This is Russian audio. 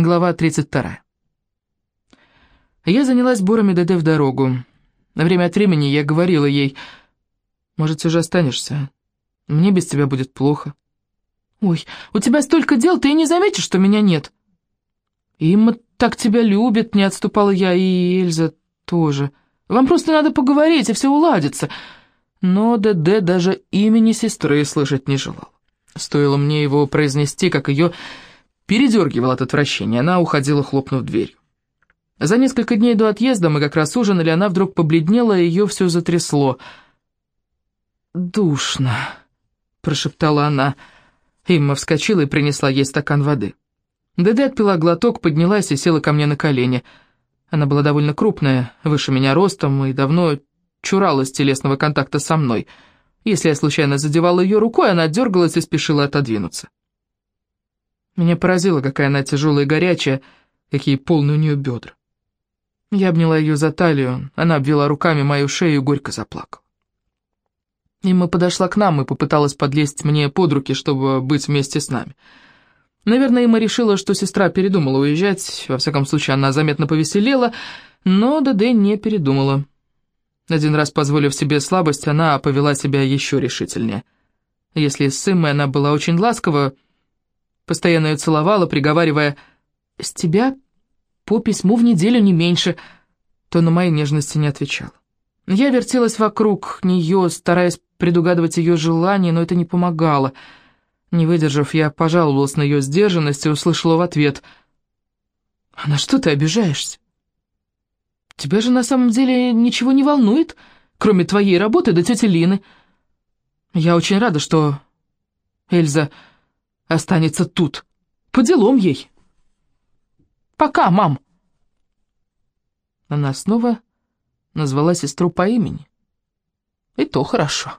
Глава 32. Я занялась сборами ДД в дорогу. На время от времени я говорила ей, «Может, все же останешься? Мне без тебя будет плохо». «Ой, у тебя столько дел, ты и не заметишь, что меня нет». «Имма так тебя любит», — не отступала я, и Эльза тоже. «Вам просто надо поговорить, и все уладится». Но ДД даже имени сестры слышать не желал. Стоило мне его произнести, как ее передергивал от отвращения. Она уходила, хлопнув дверью. За несколько дней до отъезда мы как раз ужинали, она вдруг побледнела, и ее все затрясло. «Душно», — прошептала она. Имма вскочила и принесла ей стакан воды. ДД отпила глоток, поднялась и села ко мне на колени. Она была довольно крупная, выше меня ростом, и давно чуралась телесного контакта со мной. Если я случайно задевала ее рукой, она дергалась и спешила отодвинуться. Меня поразило, какая она тяжелая и горячая, какие полные у нее бедра. Я обняла ее за талию, она обвела руками мою шею и горько заплакала. Имма подошла к нам и попыталась подлезть мне под руки, чтобы быть вместе с нами. Наверное, Имма решила, что сестра передумала уезжать, во всяком случае она заметно повеселела, но ДД не передумала. Один раз, позволив себе слабость, она повела себя еще решительнее. Если с Иммой она была очень ласкова, постоянно ее целовала, приговаривая «С тебя по письму в неделю не меньше», то на мои нежности не отвечала. Я вертелась вокруг нее, стараясь предугадывать ее желания, но это не помогало. Не выдержав, я пожаловалась на ее сдержанность и услышала в ответ «А на что ты обижаешься? Тебя же на самом деле ничего не волнует, кроме твоей работы до тети Лины. Я очень рада, что Эльза останется тут. По делам ей. Пока, мам. Она снова назвала сестру по имени. И то хорошо.